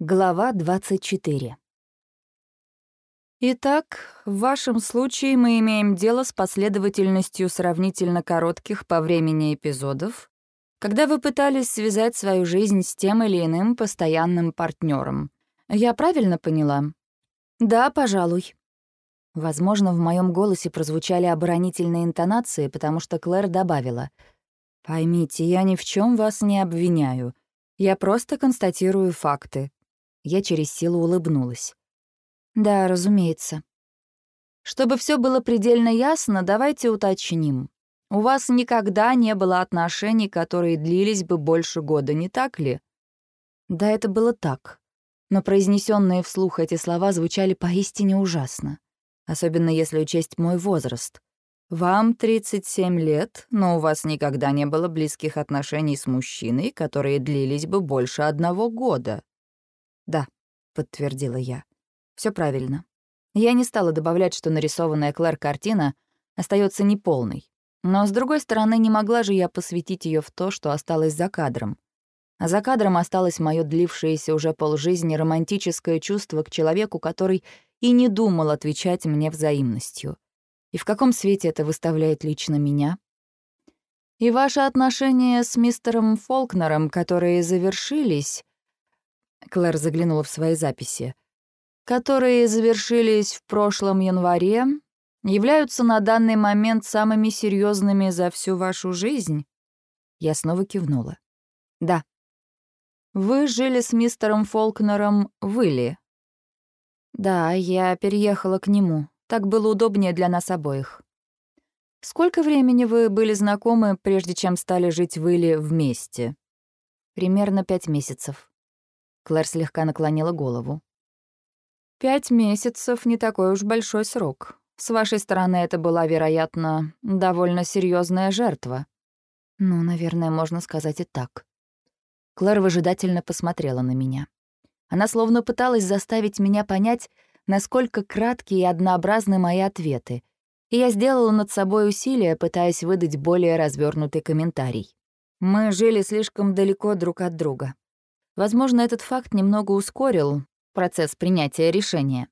Глава 24. Итак, в вашем случае мы имеем дело с последовательностью сравнительно коротких по времени эпизодов, когда вы пытались связать свою жизнь с тем или иным постоянным партнером. Я правильно поняла? Да, пожалуй. Возможно, в моем голосе прозвучали оборонительные интонации, потому что Клэр добавила. «Поймите, я ни в чем вас не обвиняю. Я просто констатирую факты. Я через силу улыбнулась. «Да, разумеется». «Чтобы все было предельно ясно, давайте уточним. У вас никогда не было отношений, которые длились бы больше года, не так ли?» Да, это было так. Но произнесенные вслух эти слова звучали поистине ужасно. Особенно если учесть мой возраст. Вам 37 лет, но у вас никогда не было близких отношений с мужчиной, которые длились бы больше одного года. «Да», — подтвердила я. Все правильно. Я не стала добавлять, что нарисованная Клэр картина остается неполной. Но, с другой стороны, не могла же я посвятить ее в то, что осталось за кадром. А за кадром осталось мое длившееся уже полжизни романтическое чувство к человеку, который и не думал отвечать мне взаимностью. И в каком свете это выставляет лично меня? И ваши отношения с мистером Фолкнером, которые завершились, Клэр заглянула в свои записи, которые завершились в прошлом январе, являются на данный момент самыми серьезными за всю вашу жизнь? Я снова кивнула. Да. Вы жили с мистером Фолкнером в Илли? Да, я переехала к нему. Так было удобнее для нас обоих. Сколько времени вы были знакомы, прежде чем стали жить в Илли вместе? Примерно пять месяцев. Клэр слегка наклонила голову. «Пять месяцев — не такой уж большой срок. С вашей стороны это была, вероятно, довольно серьезная жертва». «Ну, наверное, можно сказать и так». Клэр выжидательно посмотрела на меня. Она словно пыталась заставить меня понять, насколько краткие и однообразны мои ответы, и я сделала над собой усилие, пытаясь выдать более развернутый комментарий. Мы жили слишком далеко друг от друга. Возможно, этот факт немного ускорил процесс принятия решения.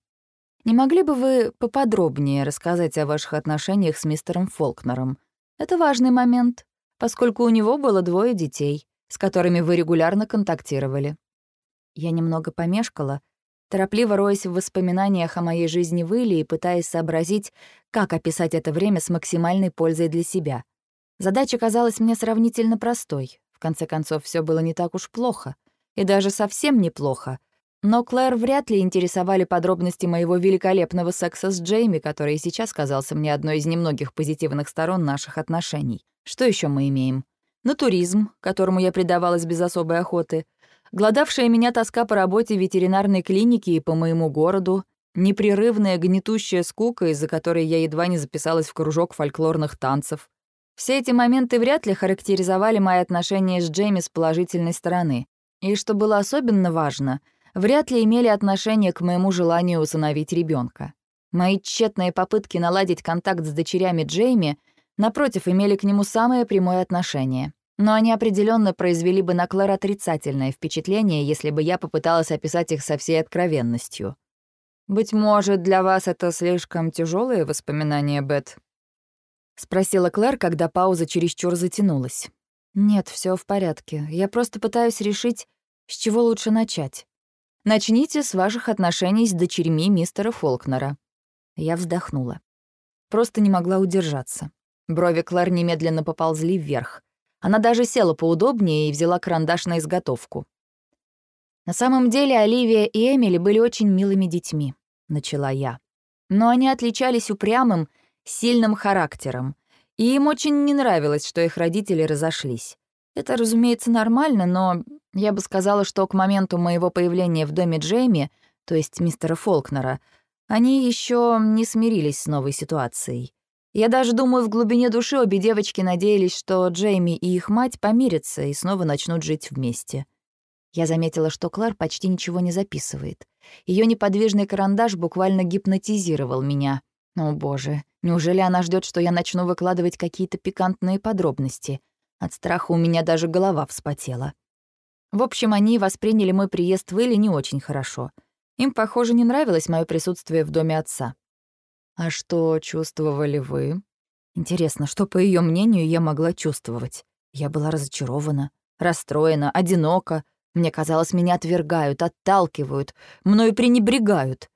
Не могли бы вы поподробнее рассказать о ваших отношениях с мистером Фолкнером? Это важный момент, поскольку у него было двое детей, с которыми вы регулярно контактировали. Я немного помешкала, торопливо роясь в воспоминаниях о моей жизни в Иле и пытаясь сообразить, как описать это время с максимальной пользой для себя. Задача казалась мне сравнительно простой. В конце концов, все было не так уж плохо и даже совсем неплохо. Но Клэр вряд ли интересовали подробности моего великолепного секса с Джейми, который сейчас казался мне одной из немногих позитивных сторон наших отношений. Что еще мы имеем? Натуризм, которому я предавалась без особой охоты, гладавшая меня тоска по работе в ветеринарной клинике и по моему городу, непрерывная гнетущая скука, из-за которой я едва не записалась в кружок фольклорных танцев. Все эти моменты вряд ли характеризовали мои отношения с Джейми с положительной стороны. И что было особенно важно, вряд ли имели отношение к моему желанию усыновить ребенка. Мои тщетные попытки наладить контакт с дочерями Джейми, напротив, имели к нему самое прямое отношение. Но они определенно произвели бы на Клэр отрицательное впечатление, если бы я попыталась описать их со всей откровенностью. «Быть может, для вас это слишком тяжелые воспоминания, Бет?» — спросила Клэр, когда пауза чересчур затянулась. «Нет, все в порядке. Я просто пытаюсь решить, с чего лучше начать. Начните с ваших отношений с дочерьми мистера Фолкнера». Я вздохнула. Просто не могла удержаться. Брови Клэр немедленно поползли вверх. Она даже села поудобнее и взяла карандаш на изготовку. «На самом деле Оливия и Эмили были очень милыми детьми», — начала я. «Но они отличались упрямым, сильным характером, и им очень не нравилось, что их родители разошлись. Это, разумеется, нормально, но я бы сказала, что к моменту моего появления в доме Джейми, то есть мистера Фолкнера, они еще не смирились с новой ситуацией. Я даже думаю, в глубине души обе девочки надеялись, что Джейми и их мать помирятся и снова начнут жить вместе. Я заметила, что Клар почти ничего не записывает. Ее неподвижный карандаш буквально гипнотизировал меня. О боже, неужели она ждет, что я начну выкладывать какие-то пикантные подробности? От страха у меня даже голова вспотела. В общем, они восприняли мой приезд в Илли не очень хорошо. Им, похоже, не нравилось мое присутствие в доме отца. А что чувствовали вы? Интересно, что, по ее мнению, я могла чувствовать? Я была разочарована, расстроена, одинока. Мне казалось, меня отвергают, отталкивают, мною пренебрегают.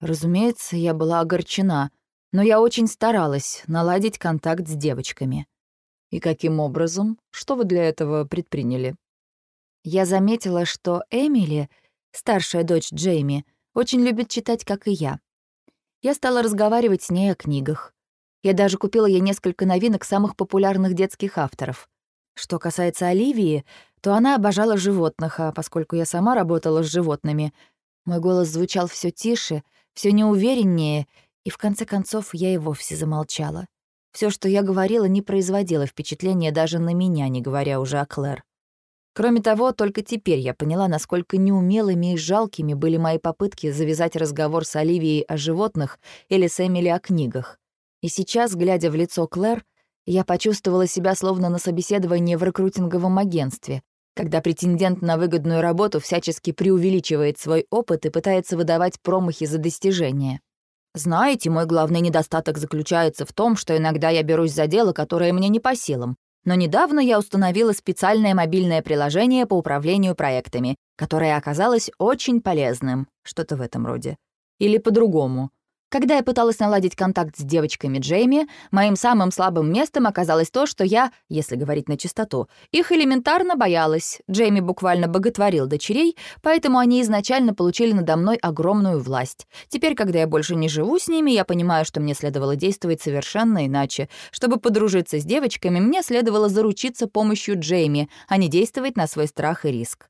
Разумеется, я была огорчена, но я очень старалась наладить контакт с девочками. И каким образом? Что вы для этого предприняли? Я заметила, что Эмили, старшая дочь Джейми, очень любит читать, как и я. Я стала разговаривать с ней о книгах. Я даже купила ей несколько новинок самых популярных детских авторов. Что касается Оливии, то она обожала животных, а поскольку я сама работала с животными, мой голос звучал все тише — все неувереннее, и в конце концов я и вовсе замолчала. Все, что я говорила, не производило впечатления даже на меня, не говоря уже о Клэр. Кроме того, только теперь я поняла, насколько неумелыми и жалкими были мои попытки завязать разговор с Оливией о животных или с Эмили о книгах. И сейчас, глядя в лицо Клэр, я почувствовала себя словно на собеседовании в рекрутинговом агентстве, когда претендент на выгодную работу всячески преувеличивает свой опыт и пытается выдавать промахи за достижения. Знаете, мой главный недостаток заключается в том, что иногда я берусь за дело, которое мне не по силам. Но недавно я установила специальное мобильное приложение по управлению проектами, которое оказалось очень полезным. Что-то в этом роде. Или по-другому. Когда я пыталась наладить контакт с девочками Джейми, моим самым слабым местом оказалось то, что я, если говорить на чистоту, их элементарно боялась. Джейми буквально боготворил дочерей, поэтому они изначально получили надо мной огромную власть. Теперь, когда я больше не живу с ними, я понимаю, что мне следовало действовать совершенно иначе. Чтобы подружиться с девочками, мне следовало заручиться помощью Джейми, а не действовать на свой страх и риск.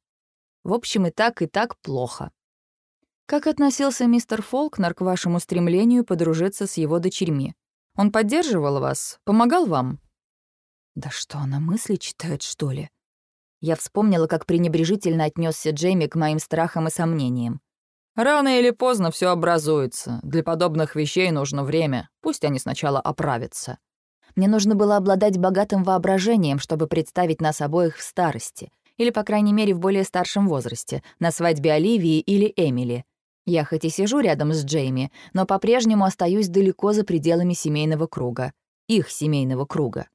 В общем, и так, и так плохо. Как относился мистер Фолкнер к вашему стремлению подружиться с его дочерьми? Он поддерживал вас? Помогал вам?» «Да что, она мысли читает, что ли?» Я вспомнила, как пренебрежительно отнесся Джейми к моим страхам и сомнениям. «Рано или поздно все образуется. Для подобных вещей нужно время. Пусть они сначала оправятся». Мне нужно было обладать богатым воображением, чтобы представить нас обоих в старости, или, по крайней мере, в более старшем возрасте, на свадьбе Оливии или Эмили — я хоть и сижу рядом с Джейми, но по-прежнему остаюсь далеко за пределами семейного круга. Их семейного круга.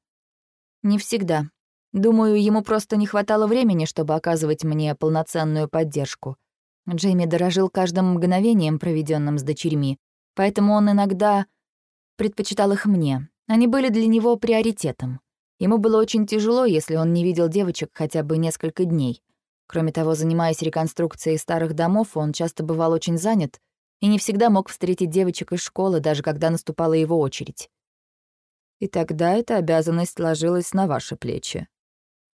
Не всегда. Думаю, ему просто не хватало времени, чтобы оказывать мне полноценную поддержку. Джейми дорожил каждым мгновением, проведенным с дочерьми, поэтому он иногда предпочитал их мне. Они были для него приоритетом. Ему было очень тяжело, если он не видел девочек хотя бы несколько дней. Кроме того, занимаясь реконструкцией старых домов, он часто бывал очень занят и не всегда мог встретить девочек из школы, даже когда наступала его очередь. И тогда эта обязанность ложилась на ваши плечи.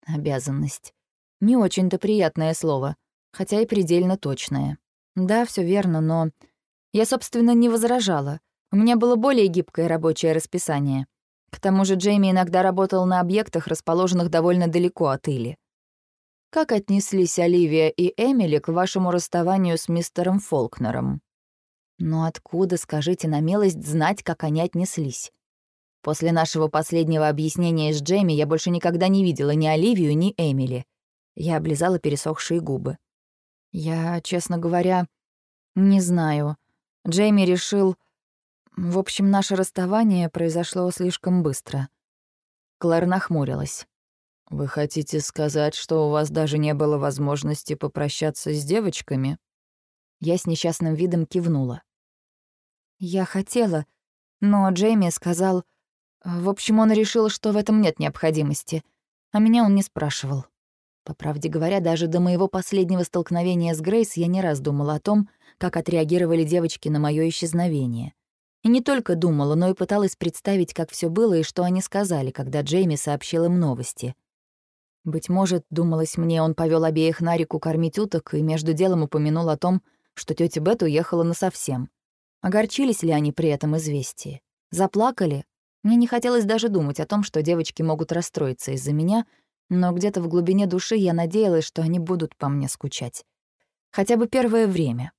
Обязанность. Не очень-то приятное слово, хотя и предельно точное. Да, все верно, но... Я, собственно, не возражала. У меня было более гибкое рабочее расписание. К тому же Джейми иногда работал на объектах, расположенных довольно далеко от Или. Как отнеслись Оливия и Эмили к вашему расставанию с мистером Фолкнером? Но откуда, скажите на милость, знать, как они отнеслись? После нашего последнего объяснения с Джейми я больше никогда не видела ни Оливию, ни Эмили. Я облизала пересохшие губы. Я, честно говоря, не знаю. Джейми решил... В общем, наше расставание произошло слишком быстро. Клэр нахмурилась. «Вы хотите сказать, что у вас даже не было возможности попрощаться с девочками?» Я с несчастным видом кивнула. «Я хотела, но Джейми сказал... В общем, он решил, что в этом нет необходимости, а меня он не спрашивал. По правде говоря, даже до моего последнего столкновения с Грейс я не раз думала о том, как отреагировали девочки на моё исчезновение. И не только думала, но и пыталась представить, как всё было и что они сказали, когда Джейми сообщил им новости — быть может, думалось мне, он повел обеих на реку кормить уток и между делом упомянул о том, что тетя Бет уехала насовсем. Огорчились ли они при этом известии? Заплакали? Мне не хотелось даже думать о том, что девочки могут расстроиться из-за меня, но где-то в глубине души я надеялась, что они будут по мне скучать. Хотя бы первое время.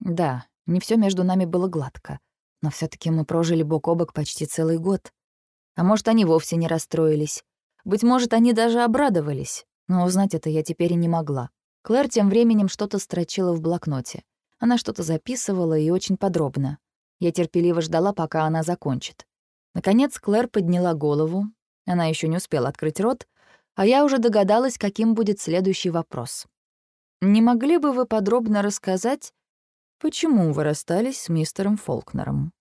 Да, не все между нами было гладко, но все таки мы прожили бок о бок почти целый год. А может, они вовсе не расстроились. Быть может, они даже обрадовались. Но узнать это я теперь и не могла. Клэр тем временем что-то строчила в блокноте. Она что-то записывала и очень подробно. Я терпеливо ждала, пока она закончит. Наконец Клэр подняла голову. Она еще не успела открыть рот, а я уже догадалась, каким будет следующий вопрос. «Не могли бы вы подробно рассказать, почему вы расстались с мистером Фолкнером?»